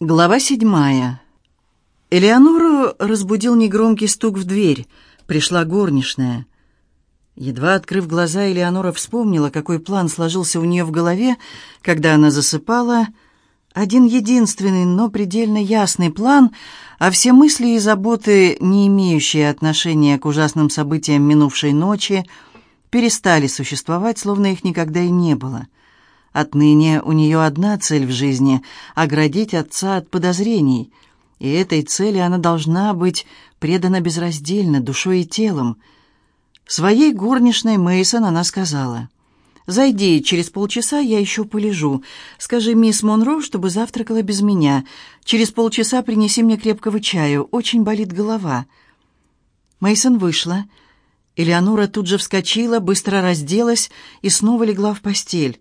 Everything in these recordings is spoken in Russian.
Глава седьмая. Элеонору разбудил негромкий стук в дверь. Пришла горничная. Едва открыв глаза, Элеонора вспомнила, какой план сложился у нее в голове, когда она засыпала. Один единственный, но предельно ясный план, а все мысли и заботы, не имеющие отношения к ужасным событиям минувшей ночи, перестали существовать, словно их никогда и не было. Отныне у нее одна цель в жизни — оградить отца от подозрений. И этой цели она должна быть предана безраздельно, душой и телом. Своей горничной Мейсон она сказала, «Зайди, через полчаса я еще полежу. Скажи мисс Монро, чтобы завтракала без меня. Через полчаса принеси мне крепкого чаю, очень болит голова». Мейсон вышла. Элеонора тут же вскочила, быстро разделась и снова легла в постель.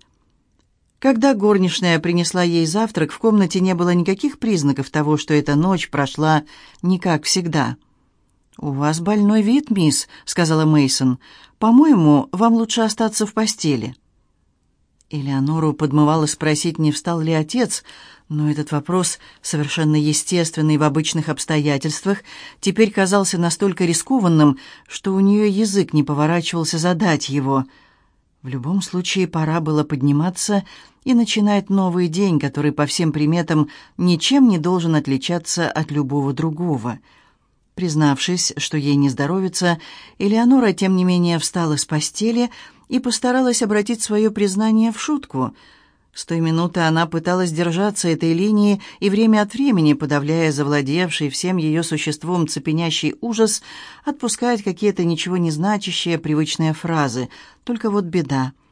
Когда горничная принесла ей завтрак, в комнате не было никаких признаков того, что эта ночь прошла не как всегда. «У вас больной вид, мисс», — сказала Мейсон. «По-моему, вам лучше остаться в постели». Элеонору подмывало спросить, не встал ли отец, но этот вопрос, совершенно естественный в обычных обстоятельствах, теперь казался настолько рискованным, что у нее язык не поворачивался задать его. В любом случае, пора было подниматься и начинает новый день, который по всем приметам ничем не должен отличаться от любого другого. Признавшись, что ей не здоровится, Элеонора, тем не менее, встала с постели и постаралась обратить свое признание в шутку. С той минуты она пыталась держаться этой линии и время от времени, подавляя завладевший всем ее существом цепенящий ужас, отпускать какие-то ничего не значащие привычные фразы. Только вот беда —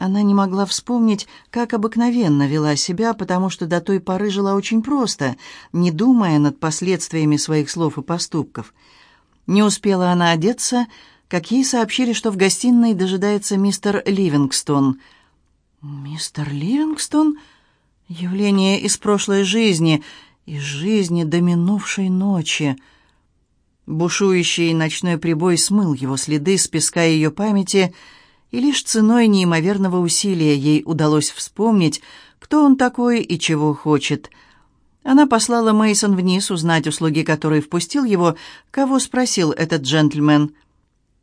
она не могла вспомнить, как обыкновенно вела себя, потому что до той поры жила очень просто, не думая над последствиями своих слов и поступков. Не успела она одеться, как ей сообщили, что в гостиной дожидается мистер Ливингстон. «Мистер Ливингстон?» Явление из прошлой жизни, из жизни до минувшей ночи. Бушующий ночной прибой смыл его следы с песка ее памяти — и лишь ценой неимоверного усилия ей удалось вспомнить, кто он такой и чего хочет. Она послала Мейсон вниз узнать услуги, которые впустил его, кого спросил этот джентльмен.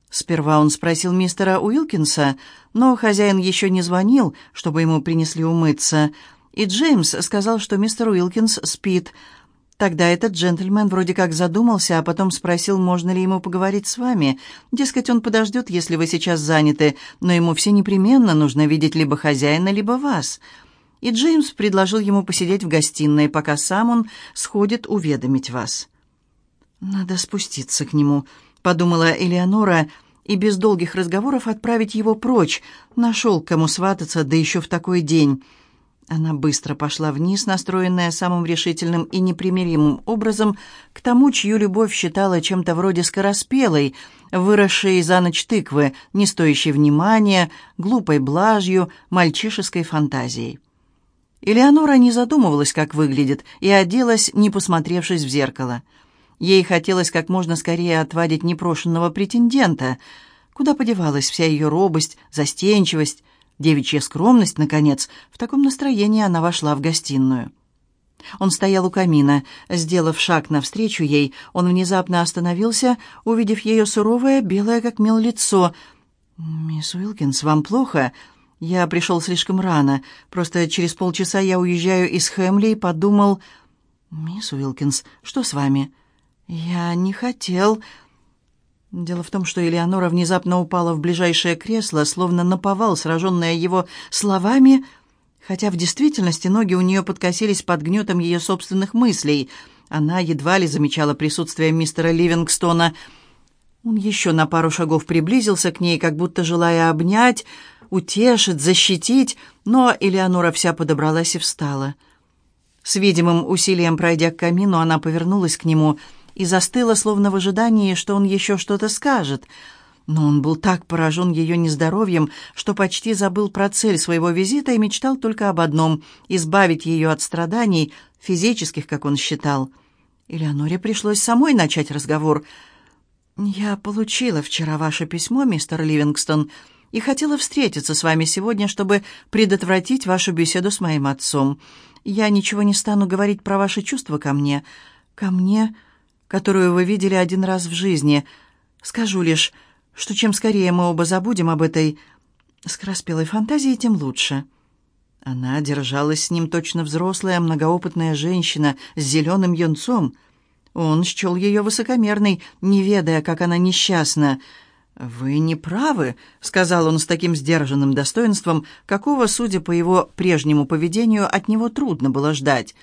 Сперва он спросил мистера Уилкинса, но хозяин еще не звонил, чтобы ему принесли умыться, и Джеймс сказал, что мистер Уилкинс спит, Тогда этот джентльмен вроде как задумался, а потом спросил, можно ли ему поговорить с вами. Дескать, он подождет, если вы сейчас заняты, но ему все непременно нужно видеть либо хозяина, либо вас. И Джеймс предложил ему посидеть в гостиной, пока сам он сходит уведомить вас. «Надо спуститься к нему», — подумала Элеонора, и без долгих разговоров отправить его прочь. Нашел, кому свататься, да еще в такой день». Она быстро пошла вниз, настроенная самым решительным и непримиримым образом к тому, чью любовь считала чем-то вроде скороспелой, выросшей за ночь тыквы, не стоящей внимания, глупой блажью, мальчишеской фантазией. Элеонора не задумывалась, как выглядит, и оделась, не посмотревшись в зеркало. Ей хотелось как можно скорее отвадить непрошенного претендента. Куда подевалась вся ее робость, застенчивость, Девичья скромность, наконец, в таком настроении она вошла в гостиную. Он стоял у камина. Сделав шаг навстречу ей, он внезапно остановился, увидев ее суровое, белое как мел лицо. «Мисс Уилкинс, вам плохо?» «Я пришел слишком рано. Просто через полчаса я уезжаю из Хэмли и подумал...» «Мисс Уилкинс, что с вами?» «Я не хотел...» Дело в том, что Элеонора внезапно упала в ближайшее кресло, словно наповал, сраженная его словами, хотя в действительности ноги у нее подкосились под гнетом ее собственных мыслей. Она едва ли замечала присутствие мистера Ливингстона. Он еще на пару шагов приблизился к ней, как будто желая обнять, утешить, защитить, но Элеонора вся подобралась и встала. С видимым усилием пройдя к камину, она повернулась к нему — и застыла, словно в ожидании, что он еще что-то скажет. Но он был так поражен ее нездоровьем, что почти забыл про цель своего визита и мечтал только об одном — избавить ее от страданий, физических, как он считал. Элеоноре пришлось самой начать разговор. «Я получила вчера ваше письмо, мистер Ливингстон, и хотела встретиться с вами сегодня, чтобы предотвратить вашу беседу с моим отцом. Я ничего не стану говорить про ваши чувства ко мне. Ко мне, которую вы видели один раз в жизни. Скажу лишь, что чем скорее мы оба забудем об этой скороспелой фантазии, тем лучше». Она держалась с ним точно взрослая, многоопытная женщина с зеленым юнцом. Он счел ее высокомерной, не ведая, как она несчастна. «Вы не правы», — сказал он с таким сдержанным достоинством, какого, судя по его прежнему поведению, от него трудно было ждать.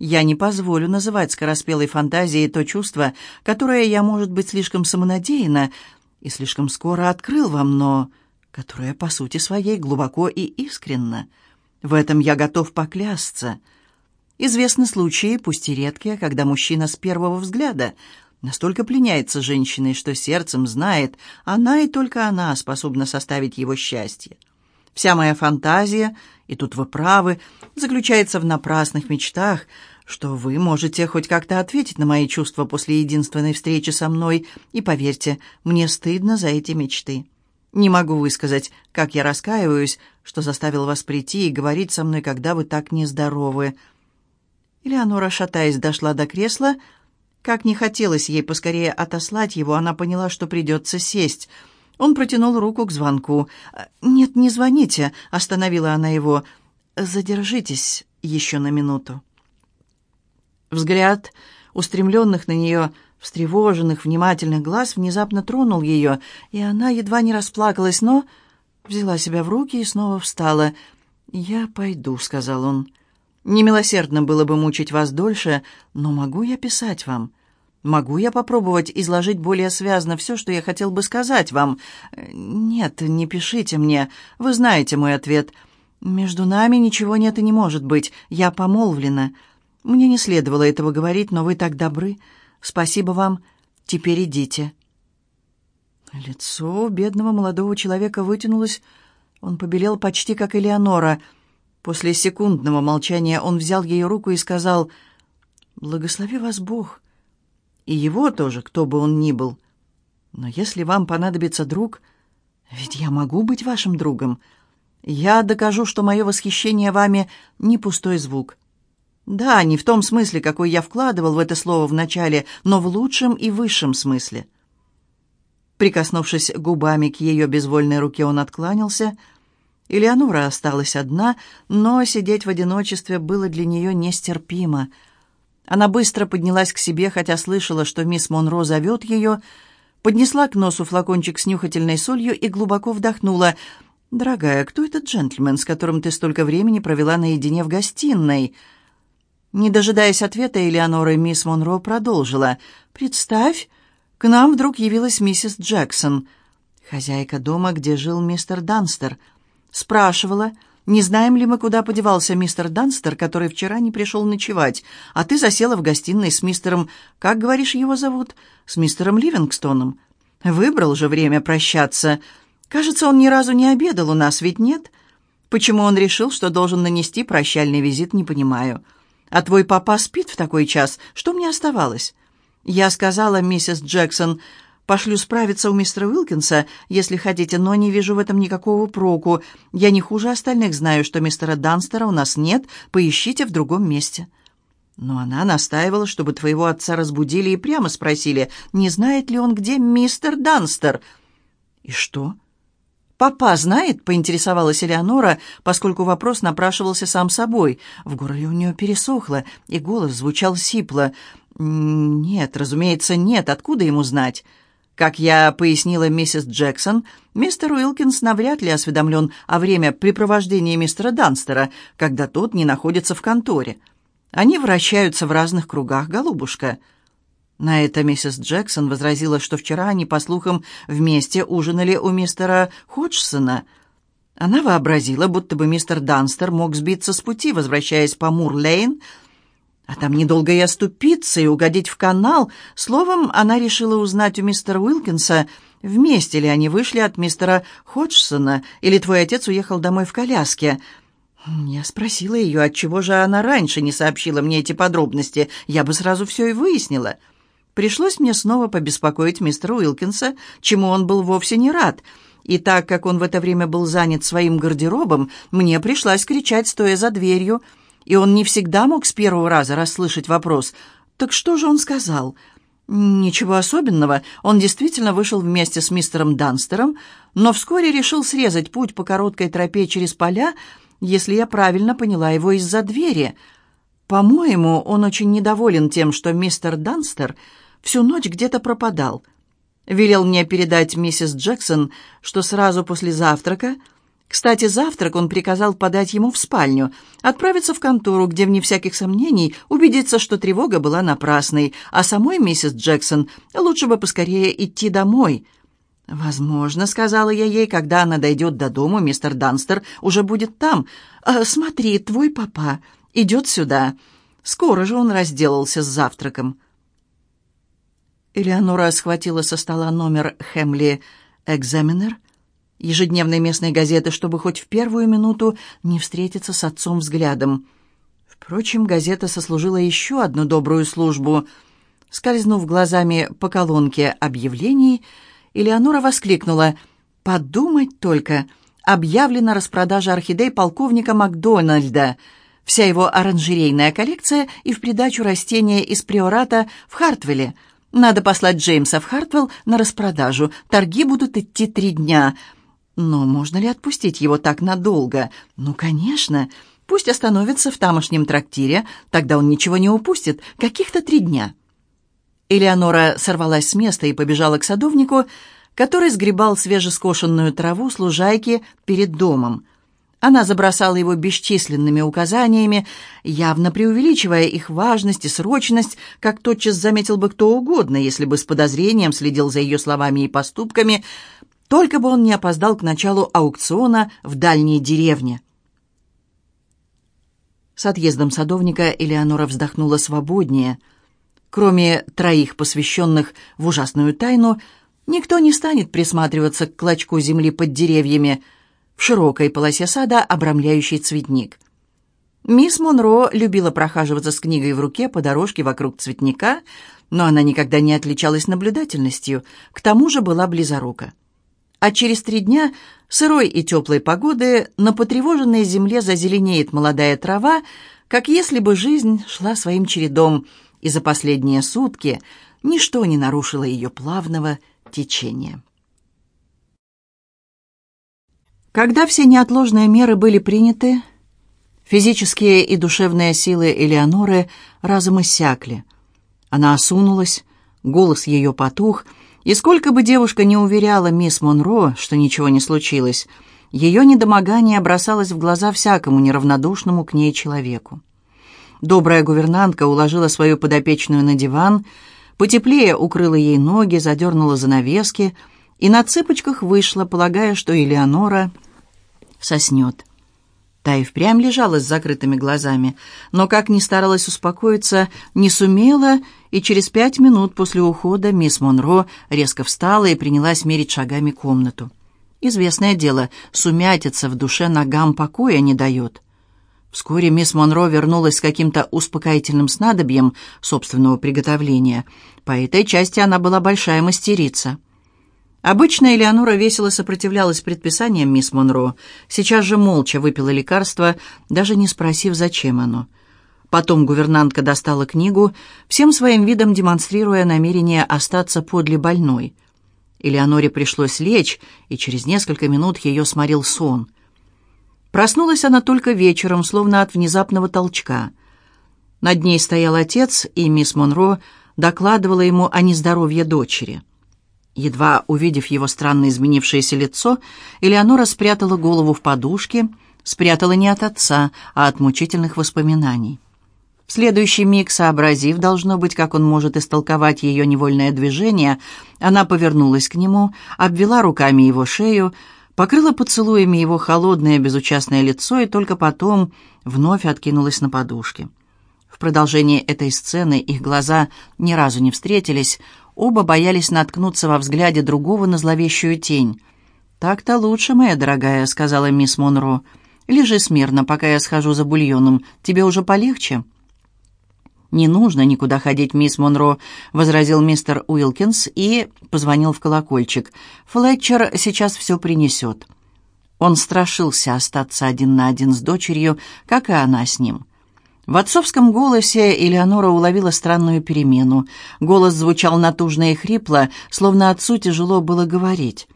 «Я не позволю называть скороспелой фантазией то чувство, которое я, может быть, слишком самонадеянно и слишком скоро открыл вам, но которое, по сути своей, глубоко и искренно. В этом я готов поклясться. Известны случаи, пусть и редкие, когда мужчина с первого взгляда — Настолько пленяется женщиной, что сердцем знает, она и только она способна составить его счастье. Вся моя фантазия, и тут вы правы, заключается в напрасных мечтах, что вы можете хоть как-то ответить на мои чувства после единственной встречи со мной, и поверьте, мне стыдно за эти мечты. Не могу высказать, как я раскаиваюсь, что заставил вас прийти и говорить со мной, когда вы так нездоровы». Элеонора, шатаясь, дошла до кресла, как не хотелось ей поскорее отослать его, она поняла, что придется сесть. Он протянул руку к звонку. «Нет, не звоните», — остановила она его. «Задержитесь еще на минуту». Взгляд устремленных на нее встревоженных, внимательных глаз внезапно тронул ее, и она едва не расплакалась, но взяла себя в руки и снова встала. «Я пойду», — сказал он. Немилосердно было бы мучить вас дольше, но могу я писать вам? Могу я попробовать изложить более связно все, что я хотел бы сказать вам? Нет, не пишите мне. Вы знаете мой ответ. Между нами ничего нет и не может быть. Я помолвлена. Мне не следовало этого говорить, но вы так добры. Спасибо вам. Теперь идите. Лицо бедного молодого человека вытянулось. Он побелел почти как Элеонора — После секундного молчания он взял ее руку и сказал, «Благослови вас Бог, и его тоже, кто бы он ни был. Но если вам понадобится друг, ведь я могу быть вашим другом, я докажу, что мое восхищение вами не пустой звук. Да, не в том смысле, какой я вкладывал в это слово вначале, но в лучшем и высшем смысле». Прикоснувшись губами к ее безвольной руке, он откланялся — Элеонора осталась одна, но сидеть в одиночестве было для нее нестерпимо. Она быстро поднялась к себе, хотя слышала, что мисс Монро зовет ее, поднесла к носу флакончик с нюхательной солью и глубоко вдохнула. «Дорогая, кто этот джентльмен, с которым ты столько времени провела наедине в гостиной?» Не дожидаясь ответа, Элеонора и мисс Монро продолжила. «Представь, к нам вдруг явилась миссис Джексон, хозяйка дома, где жил мистер Данстер». Спрашивала, не знаем ли мы, куда подевался мистер Данстер, который вчера не пришел ночевать, а ты засела в гостиной с мистером, как, говоришь, его зовут, с мистером Ливингстоном. Выбрал же время прощаться. Кажется, он ни разу не обедал у нас, ведь нет? Почему он решил, что должен нанести прощальный визит, не понимаю. А твой папа спит в такой час, что мне оставалось? Я сказала, миссис Джексон, Пошлю справиться у мистера Уилкинса, если хотите, но не вижу в этом никакого проку. Я не хуже остальных знаю, что мистера Данстера у нас нет, поищите в другом месте». Но она настаивала, чтобы твоего отца разбудили и прямо спросили, не знает ли он, где мистер Данстер. «И что?» «Папа знает?» — поинтересовалась Элеонора, поскольку вопрос напрашивался сам собой. В горле у нее пересохло, и голос звучал сипло. «Нет, разумеется, нет. Откуда ему знать?» Как я пояснила миссис Джексон, мистер Уилкинс навряд ли осведомлен о времяпрепровождении мистера Данстера, когда тот не находится в конторе. Они вращаются в разных кругах, голубушка». На это миссис Джексон возразила, что вчера они, по слухам, вместе ужинали у мистера Ходжсона. Она вообразила, будто бы мистер Данстер мог сбиться с пути, возвращаясь по Мур-Лейн, а там недолго и оступиться, и угодить в канал. Словом, она решила узнать у мистера Уилкинса, вместе ли они вышли от мистера Ходжсона, или твой отец уехал домой в коляске. Я спросила ее, отчего же она раньше не сообщила мне эти подробности. Я бы сразу все и выяснила. Пришлось мне снова побеспокоить мистера Уилкинса, чему он был вовсе не рад. И так как он в это время был занят своим гардеробом, мне пришлось кричать, стоя за дверью — и он не всегда мог с первого раза расслышать вопрос. «Так что же он сказал?» Ничего особенного. Он действительно вышел вместе с мистером Данстером, но вскоре решил срезать путь по короткой тропе через поля, если я правильно поняла его из-за двери. По-моему, он очень недоволен тем, что мистер Данстер всю ночь где-то пропадал. Велел мне передать миссис Джексон, что сразу после завтрака кстати, завтрак он приказал подать ему в спальню, отправиться в контору, где, вне всяких сомнений, убедиться, что тревога была напрасной, а самой миссис Джексон лучше бы поскорее идти домой. «Возможно», — сказала я ей, — «когда она дойдет до дома, мистер Данстер уже будет там. А, смотри, твой папа идет сюда. Скоро же он разделался с завтраком». Элеонора схватила со стола номер «Хемли Экзаменер», ежедневной местной газеты, чтобы хоть в первую минуту не встретиться с отцом взглядом. Впрочем, газета сослужила еще одну добрую службу. Скользнув глазами по колонке объявлений, Элеонора воскликнула «Подумать только! Объявлена распродажа орхидей полковника Макдональда!» Вся его оранжерейная коллекция и в придачу растения из приората в Хартвелле. Надо послать Джеймса в Хартвелл на распродажу. Торги будут идти три дня. Но можно ли отпустить его так надолго? Ну, конечно. Пусть остановится в тамошнем трактире, тогда он ничего не упустит. Каких-то три дня. Элеонора сорвалась с места и побежала к садовнику, который сгребал свежескошенную траву с лужайки перед домом. Она забросала его бесчисленными указаниями, явно преувеличивая их важность и срочность, как тотчас заметил бы кто угодно, если бы с подозрением следил за ее словами и поступками – только бы он не опоздал к началу аукциона в дальней деревне. С отъездом садовника Элеонора вздохнула свободнее. Кроме троих посвященных в ужасную тайну, никто не станет присматриваться к клочку земли под деревьями в широкой полосе сада, обрамляющей цветник. Мисс Монро любила прохаживаться с книгой в руке по дорожке вокруг цветника, но она никогда не отличалась наблюдательностью, к тому же была близорука а через три дня сырой и теплой погоды на потревоженной земле зазеленеет молодая трава, как если бы жизнь шла своим чередом, и за последние сутки ничто не нарушило ее плавного течения. Когда все неотложные меры были приняты, физические и душевные силы Элеоноры разом иссякли. Она осунулась, голос ее потух — и сколько бы девушка не уверяла мисс Монро, что ничего не случилось, ее недомогание бросалось в глаза всякому неравнодушному к ней человеку. Добрая гувернантка уложила свою подопечную на диван, потеплее укрыла ей ноги, задернула занавески и на цыпочках вышла, полагая, что Элеонора соснет. Та и впрямь лежала с закрытыми глазами, но, как ни старалась успокоиться, не сумела, и через пять минут после ухода мисс Монро резко встала и принялась мерить шагами комнату. Известное дело, сумятица в душе ногам покоя не дает. Вскоре мисс Монро вернулась с каким-то успокоительным снадобьем собственного приготовления. По этой части она была большая мастерица. Обычно Элеонора весело сопротивлялась предписаниям мисс Монро. Сейчас же молча выпила лекарство, даже не спросив, зачем оно. Потом гувернантка достала книгу, всем своим видом демонстрируя намерение остаться подле больной. Элеоноре пришлось лечь, и через несколько минут ее сморил сон. Проснулась она только вечером, словно от внезапного толчка. Над ней стоял отец, и мисс Монро докладывала ему о нездоровье дочери. Едва увидев его странно изменившееся лицо, Элеонора спрятала голову в подушке, спрятала не от отца, а от мучительных воспоминаний. В следующий миг, сообразив, должно быть, как он может истолковать ее невольное движение, она повернулась к нему, обвела руками его шею, покрыла поцелуями его холодное безучастное лицо и только потом вновь откинулась на подушке. В продолжении этой сцены их глаза ни разу не встретились, Оба боялись наткнуться во взгляде другого на зловещую тень. «Так-то лучше, моя дорогая», — сказала мисс Монро. «Лежи смирно, пока я схожу за бульоном. Тебе уже полегче?» «Не нужно никуда ходить, мисс Монро», — возразил мистер Уилкинс и позвонил в колокольчик. «Флетчер сейчас все принесет». Он страшился остаться один на один с дочерью, как и она с ним. В отцовском голосе Элеонора уловила странную перемену. Голос звучал натужно и хрипло, словно отцу тяжело было говорить.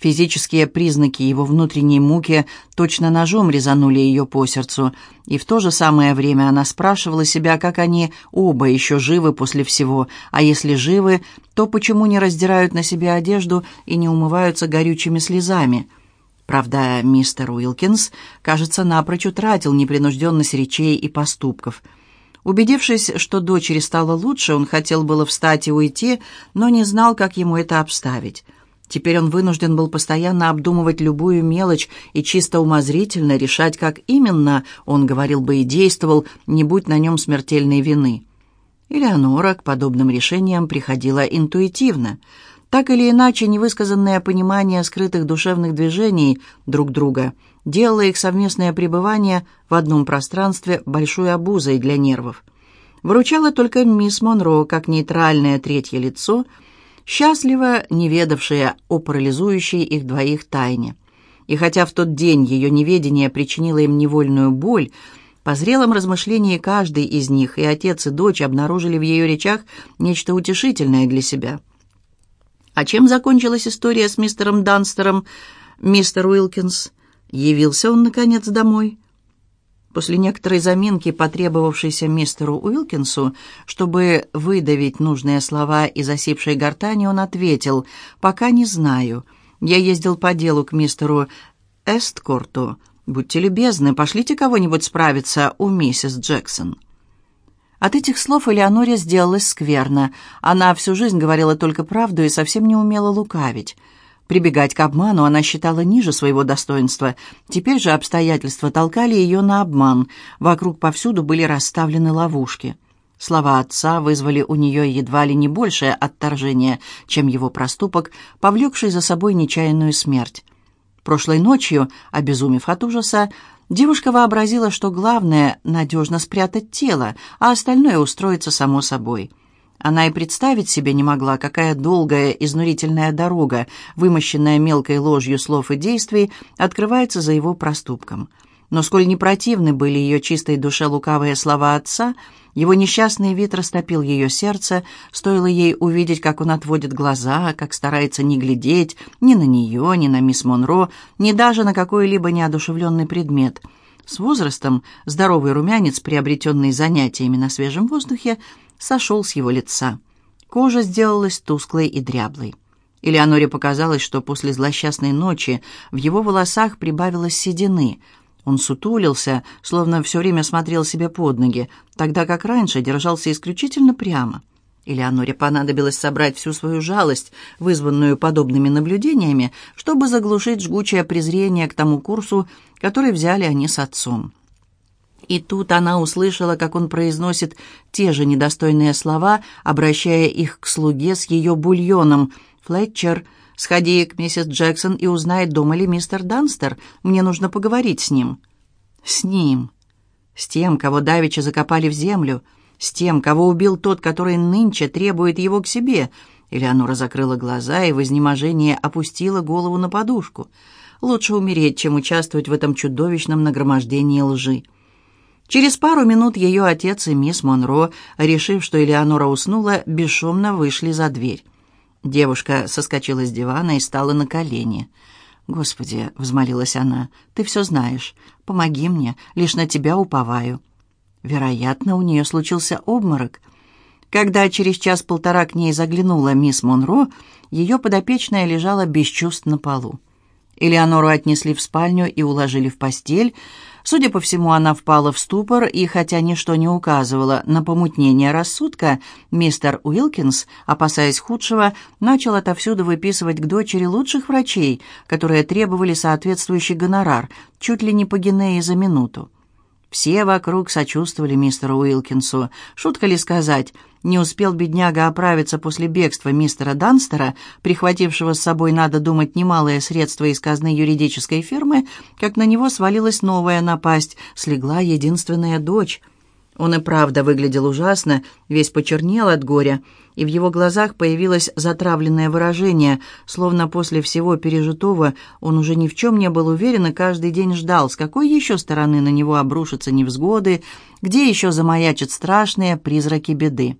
Физические признаки его внутренней муки точно ножом резанули ее по сердцу, и в то же самое время она спрашивала себя, как они оба еще живы после всего, а если живы, то почему не раздирают на себе одежду и не умываются горючими слезами – Правда, мистер Уилкинс, кажется, напрочь утратил непринужденность речей и поступков. Убедившись, что дочери стало лучше, он хотел было встать и уйти, но не знал, как ему это обставить. Теперь он вынужден был постоянно обдумывать любую мелочь и чисто умозрительно решать, как именно он говорил бы и действовал, не будь на нем смертельной вины. Элеонора к подобным решениям приходила интуитивно – так или иначе, невысказанное понимание скрытых душевных движений друг друга делало их совместное пребывание в одном пространстве большой обузой для нервов. Выручала только мисс Монро, как нейтральное третье лицо, счастливо не ведавшая о парализующей их двоих тайне. И хотя в тот день ее неведение причинило им невольную боль, по зрелом размышлении каждый из них, и отец, и дочь, обнаружили в ее речах нечто утешительное для себя – а чем закончилась история с мистером Данстером, мистер Уилкинс? Явился он, наконец, домой? После некоторой заминки, потребовавшейся мистеру Уилкинсу, чтобы выдавить нужные слова из осипшей гортани, он ответил, «Пока не знаю. Я ездил по делу к мистеру Эсткорту. Будьте любезны, пошлите кого-нибудь справиться у миссис Джексон». От этих слов Элеоноре сделалось скверно. Она всю жизнь говорила только правду и совсем не умела лукавить. Прибегать к обману она считала ниже своего достоинства. Теперь же обстоятельства толкали ее на обман. Вокруг повсюду были расставлены ловушки. Слова отца вызвали у нее едва ли не большее отторжение, чем его проступок, повлекший за собой нечаянную смерть. Прошлой ночью, обезумев от ужаса, Девушка вообразила, что главное — надежно спрятать тело, а остальное устроится само собой. Она и представить себе не могла, какая долгая, изнурительная дорога, вымощенная мелкой ложью слов и действий, открывается за его проступком. Но сколь не противны были ее чистой душе лукавые слова отца — его несчастный вид растопил ее сердце, стоило ей увидеть, как он отводит глаза, как старается не глядеть ни на нее, ни на мисс Монро, ни даже на какой-либо неодушевленный предмет. С возрастом здоровый румянец, приобретенный занятиями на свежем воздухе, сошел с его лица. Кожа сделалась тусклой и дряблой. Элеоноре показалось, что после злосчастной ночи в его волосах прибавилось седины — он сутулился, словно все время смотрел себе под ноги, тогда как раньше держался исключительно прямо. Элеоноре понадобилось собрать всю свою жалость, вызванную подобными наблюдениями, чтобы заглушить жгучее презрение к тому курсу, который взяли они с отцом. И тут она услышала, как он произносит те же недостойные слова, обращая их к слуге с ее бульоном. «Флетчер, Сходи к миссис Джексон и узнай, дома ли мистер Данстер. Мне нужно поговорить с ним». «С ним. С тем, кого давеча закопали в землю. С тем, кого убил тот, который нынче требует его к себе». Элеонора закрыла глаза и в изнеможении опустила голову на подушку. «Лучше умереть, чем участвовать в этом чудовищном нагромождении лжи». Через пару минут ее отец и мисс Монро, решив, что Элеонора уснула, бесшумно вышли за дверь. Девушка соскочила с дивана и стала на колени. «Господи», — взмолилась она, — «ты все знаешь. Помоги мне, лишь на тебя уповаю». Вероятно, у нее случился обморок. Когда через час-полтора к ней заглянула мисс Монро, ее подопечная лежала без чувств на полу. Элеонору отнесли в спальню и уложили в постель, Судя по всему, она впала в ступор, и хотя ничто не указывало на помутнение рассудка, мистер Уилкинс, опасаясь худшего, начал отовсюду выписывать к дочери лучших врачей, которые требовали соответствующий гонорар, чуть ли не по гинеи за минуту. Все вокруг сочувствовали мистеру Уилкинсу. Шутка ли сказать, не успел бедняга оправиться после бегства мистера Данстера, прихватившего с собой, надо думать, немалые средства из казны юридической фирмы, как на него свалилась новая напасть, слегла единственная дочь. Он и правда выглядел ужасно, весь почернел от горя, и в его глазах появилось затравленное выражение, словно после всего пережитого он уже ни в чем не был уверен и каждый день ждал, с какой еще стороны на него обрушатся невзгоды, где еще замаячат страшные призраки беды.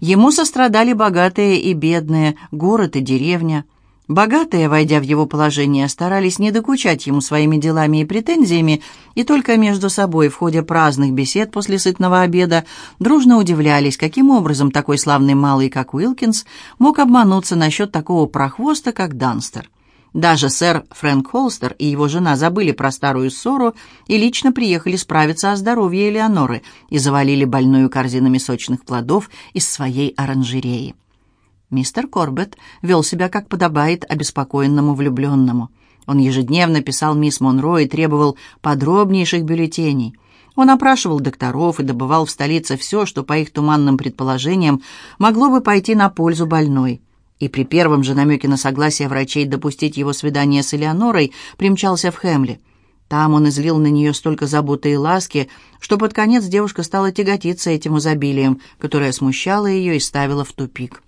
Ему сострадали богатые и бедные, город и деревня – Богатые, войдя в его положение, старались не докучать ему своими делами и претензиями, и только между собой в ходе праздных бесед после сытного обеда дружно удивлялись, каким образом такой славный малый, как Уилкинс, мог обмануться насчет такого прохвоста, как Данстер. Даже сэр Фрэнк Холстер и его жена забыли про старую ссору и лично приехали справиться о здоровье Элеоноры и завалили больную корзинами сочных плодов из своей оранжереи. Мистер Корбетт вел себя, как подобает обеспокоенному влюбленному. Он ежедневно писал мисс Монро и требовал подробнейших бюллетеней. Он опрашивал докторов и добывал в столице все, что, по их туманным предположениям, могло бы пойти на пользу больной. И при первом же намеке на согласие врачей допустить его свидание с Элеонорой примчался в Хемли. Там он излил на нее столько заботы и ласки, что под конец девушка стала тяготиться этим изобилием, которое смущало ее и ставило в тупик.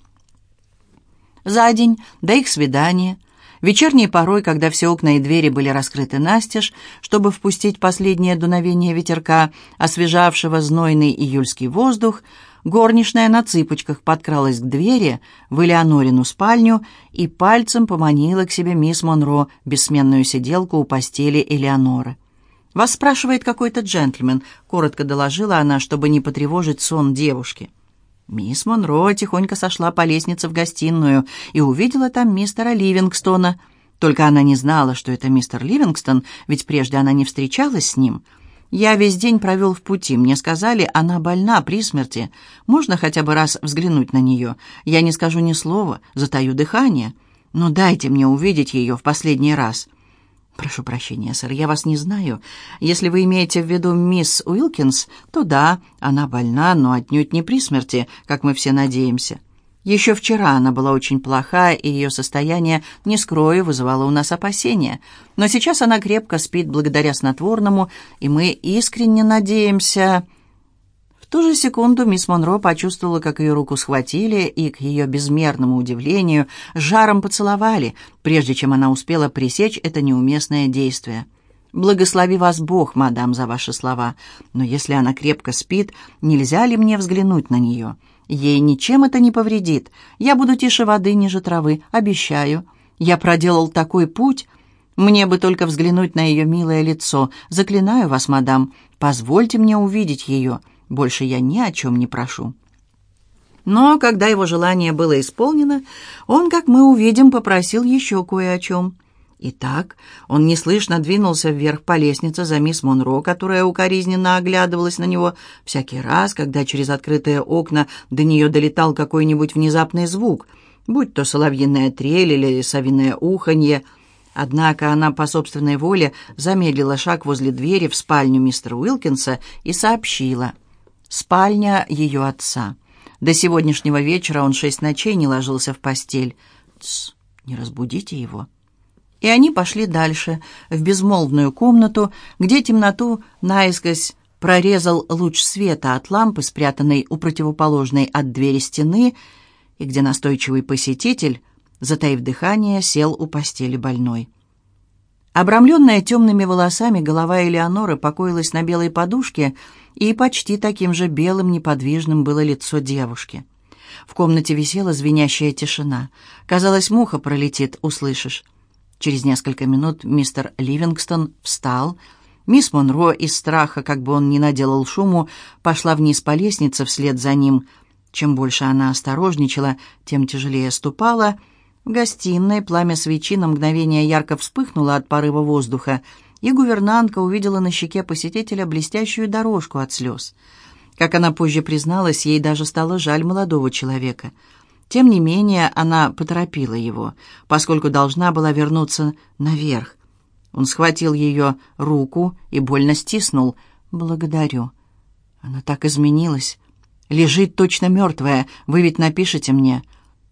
За день до их свидания, вечерней порой, когда все окна и двери были раскрыты настежь, чтобы впустить последнее дуновение ветерка, освежавшего знойный июльский воздух, горничная на цыпочках подкралась к двери в Элеонорину спальню и пальцем поманила к себе мисс Монро, бессменную сиделку у постели Элеоноры. «Вас спрашивает какой-то джентльмен», — коротко доложила она, чтобы не потревожить сон девушки. Мисс Монро тихонько сошла по лестнице в гостиную и увидела там мистера Ливингстона. Только она не знала, что это мистер Ливингстон, ведь прежде она не встречалась с ним. Я весь день провел в пути. Мне сказали, она больна при смерти. Можно хотя бы раз взглянуть на нее? Я не скажу ни слова, затаю дыхание. Но дайте мне увидеть ее в последний раз. «Прошу прощения, сэр, я вас не знаю. Если вы имеете в виду мисс Уилкинс, то да, она больна, но отнюдь не при смерти, как мы все надеемся. Еще вчера она была очень плоха, и ее состояние, не скрою, вызывало у нас опасения. Но сейчас она крепко спит благодаря снотворному, и мы искренне надеемся...» ту же секунду мисс Монро почувствовала, как ее руку схватили и, к ее безмерному удивлению, жаром поцеловали, прежде чем она успела пресечь это неуместное действие. «Благослови вас Бог, мадам, за ваши слова, но если она крепко спит, нельзя ли мне взглянуть на нее? Ей ничем это не повредит. Я буду тише воды, ниже травы, обещаю. Я проделал такой путь...» Мне бы только взглянуть на ее милое лицо. Заклинаю вас, мадам, позвольте мне увидеть ее. Больше я ни о чем не прошу». Но когда его желание было исполнено, он, как мы увидим, попросил еще кое о чем. Итак, он неслышно двинулся вверх по лестнице за мисс Монро, которая укоризненно оглядывалась на него всякий раз, когда через открытые окна до нее долетал какой-нибудь внезапный звук, будь то соловьиная трель или совиное уханье. Однако она по собственной воле замедлила шаг возле двери в спальню мистера Уилкинса и сообщила — Спальня ее отца. До сегодняшнего вечера он шесть ночей не ложился в постель. Тс, не разбудите его. И они пошли дальше, в безмолвную комнату, где темноту наискось прорезал луч света от лампы, спрятанной у противоположной от двери стены, и где настойчивый посетитель, затаив дыхание, сел у постели больной. Обрамленная темными волосами, голова Элеоноры покоилась на белой подушке, и почти таким же белым неподвижным было лицо девушки. В комнате висела звенящая тишина. Казалось, муха пролетит, услышишь. Через несколько минут мистер Ливингстон встал. Мисс Монро из страха, как бы он ни наделал шуму, пошла вниз по лестнице вслед за ним. Чем больше она осторожничала, тем тяжелее ступала — в гостиной пламя свечи на мгновение ярко вспыхнуло от порыва воздуха, и гувернантка увидела на щеке посетителя блестящую дорожку от слез. Как она позже призналась, ей даже стало жаль молодого человека. Тем не менее, она поторопила его, поскольку должна была вернуться наверх. Он схватил ее руку и больно стиснул. «Благодарю». Она так изменилась. «Лежит точно мертвая. Вы ведь напишите мне».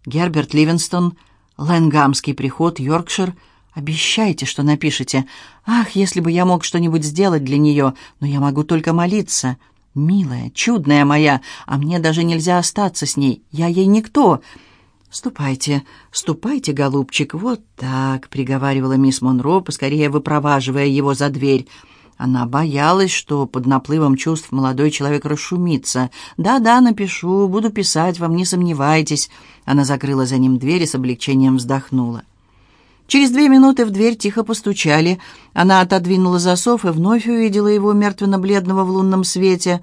Герберт Ливинстон Лэнгамский приход, Йоркшир. Обещайте, что напишете. Ах, если бы я мог что-нибудь сделать для нее, но я могу только молиться. «Милая, чудная моя, а мне даже нельзя остаться с ней. Я ей никто». «Ступайте, ступайте, голубчик, вот так», — приговаривала мисс Монро, поскорее выпроваживая его за дверь. Она боялась, что под наплывом чувств молодой человек расшумится. «Да-да, напишу, буду писать вам, не сомневайтесь». Она закрыла за ним дверь и с облегчением вздохнула. Через две минуты в дверь тихо постучали. Она отодвинула засов и вновь увидела его мертвенно-бледного в лунном свете.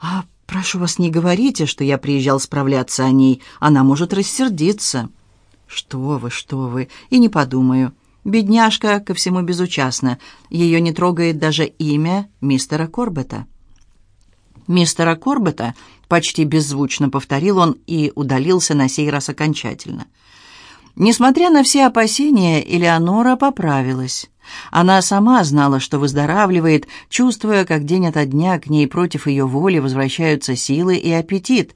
«А, прошу вас, не говорите, что я приезжал справляться о ней. Она может рассердиться». «Что вы, что вы, и не подумаю». Бедняжка ко всему безучастна. Ее не трогает даже имя мистера Корбета. «Мистера Корбета?» — почти беззвучно повторил он и удалился на сей раз окончательно. Несмотря на все опасения, Элеонора поправилась. Она сама знала, что выздоравливает, чувствуя, как день ото дня к ней против ее воли возвращаются силы и аппетит.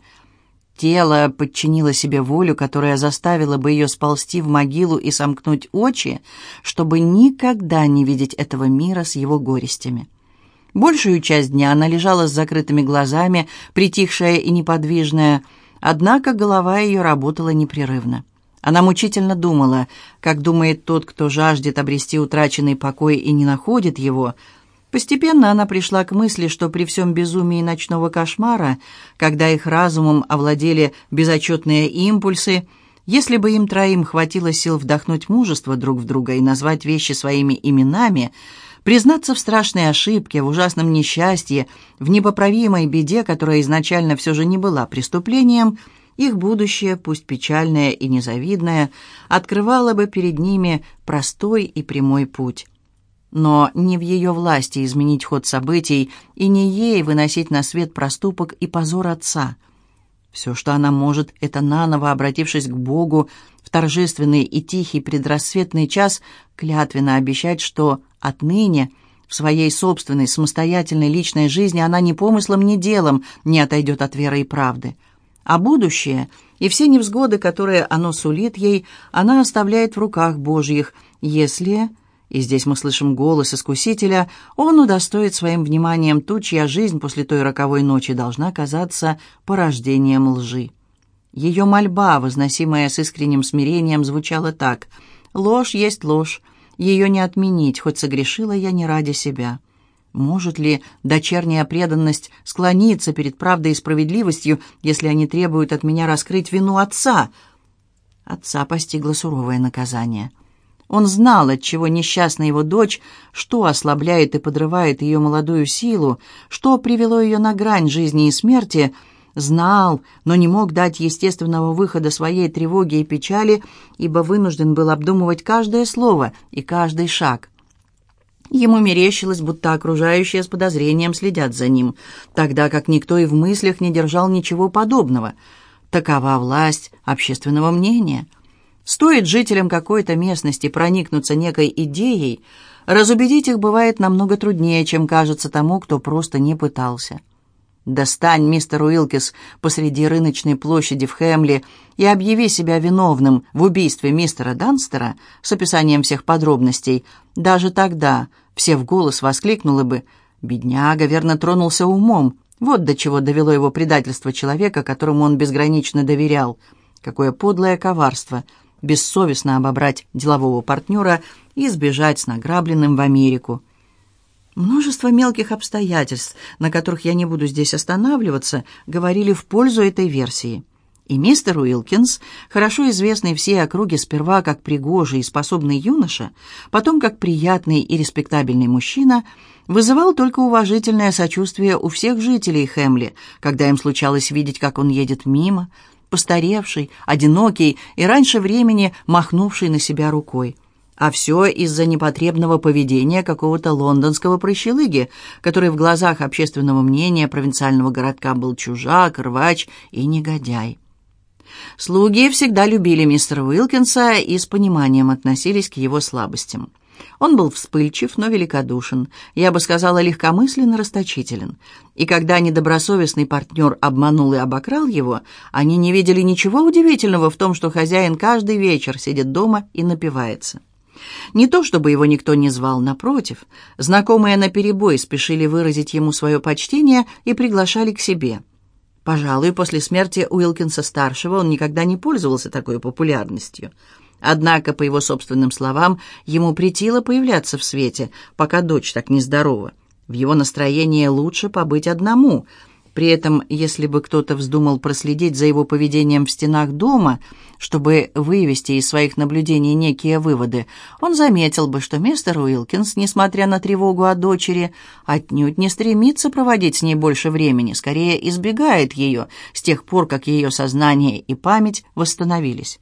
Тело подчинило себе волю, которая заставила бы ее сползти в могилу и сомкнуть очи, чтобы никогда не видеть этого мира с его горестями. Большую часть дня она лежала с закрытыми глазами, притихшая и неподвижная, однако голова ее работала непрерывно. Она мучительно думала, как думает тот, кто жаждет обрести утраченный покой и не находит его – Постепенно она пришла к мысли, что при всем безумии ночного кошмара, когда их разумом овладели безотчетные импульсы, если бы им троим хватило сил вдохнуть мужество друг в друга и назвать вещи своими именами, признаться в страшной ошибке, в ужасном несчастье, в непоправимой беде, которая изначально все же не была преступлением, их будущее, пусть печальное и незавидное, открывало бы перед ними простой и прямой путь но не в ее власти изменить ход событий и не ей выносить на свет проступок и позор отца. Все, что она может, это наново, обратившись к Богу, в торжественный и тихий предрассветный час, клятвенно обещать, что отныне в своей собственной самостоятельной личной жизни она ни помыслом, ни делом не отойдет от веры и правды. А будущее и все невзгоды, которые оно сулит ей, она оставляет в руках Божьих, если и здесь мы слышим голос Искусителя, он удостоит своим вниманием ту, чья жизнь после той роковой ночи должна казаться порождением лжи. Ее мольба, возносимая с искренним смирением, звучала так «Ложь есть ложь, ее не отменить, хоть согрешила я не ради себя». Может ли дочерняя преданность склониться перед правдой и справедливостью, если они требуют от меня раскрыть вину отца? Отца постигло суровое наказание – он знал, от чего несчастна его дочь, что ослабляет и подрывает ее молодую силу, что привело ее на грань жизни и смерти, знал, но не мог дать естественного выхода своей тревоге и печали, ибо вынужден был обдумывать каждое слово и каждый шаг. Ему мерещилось, будто окружающие с подозрением следят за ним, тогда как никто и в мыслях не держал ничего подобного. Такова власть общественного мнения — Стоит жителям какой-то местности проникнуться некой идеей, разубедить их бывает намного труднее, чем кажется тому, кто просто не пытался. Достань мистер Уилкис посреди рыночной площади в Хэмли и объяви себя виновным в убийстве мистера Данстера с описанием всех подробностей. Даже тогда все в голос воскликнули бы «Бедняга, верно, тронулся умом. Вот до чего довело его предательство человека, которому он безгранично доверял. Какое подлое коварство!» бессовестно обобрать делового партнера и сбежать с награбленным в Америку. Множество мелких обстоятельств, на которых я не буду здесь останавливаться, говорили в пользу этой версии. И мистер Уилкинс, хорошо известный всей округе сперва как пригожий и способный юноша, потом как приятный и респектабельный мужчина, вызывал только уважительное сочувствие у всех жителей Хэмли, когда им случалось видеть, как он едет мимо, постаревший, одинокий и раньше времени махнувший на себя рукой. А все из-за непотребного поведения какого-то лондонского прощелыги, который в глазах общественного мнения провинциального городка был чужак, рвач и негодяй. Слуги всегда любили мистера Уилкинса и с пониманием относились к его слабостям. Он был вспыльчив, но великодушен, я бы сказала, легкомысленно расточителен. И когда недобросовестный партнер обманул и обокрал его, они не видели ничего удивительного в том, что хозяин каждый вечер сидит дома и напивается. Не то чтобы его никто не звал, напротив. Знакомые наперебой спешили выразить ему свое почтение и приглашали к себе. Пожалуй, после смерти Уилкинса-старшего он никогда не пользовался такой популярностью. Однако, по его собственным словам, ему претило появляться в свете, пока дочь так нездорова. В его настроении лучше побыть одному — при этом, если бы кто-то вздумал проследить за его поведением в стенах дома, чтобы вывести из своих наблюдений некие выводы, он заметил бы, что мистер Уилкинс, несмотря на тревогу о дочери, отнюдь не стремится проводить с ней больше времени, скорее избегает ее с тех пор, как ее сознание и память восстановились.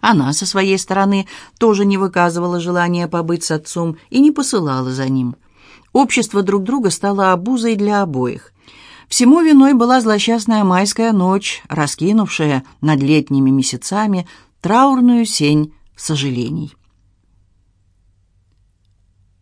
Она, со своей стороны, тоже не выказывала желания побыть с отцом и не посылала за ним. Общество друг друга стало обузой для обоих. Всему виной была злосчастная майская ночь, раскинувшая над летними месяцами траурную сень сожалений.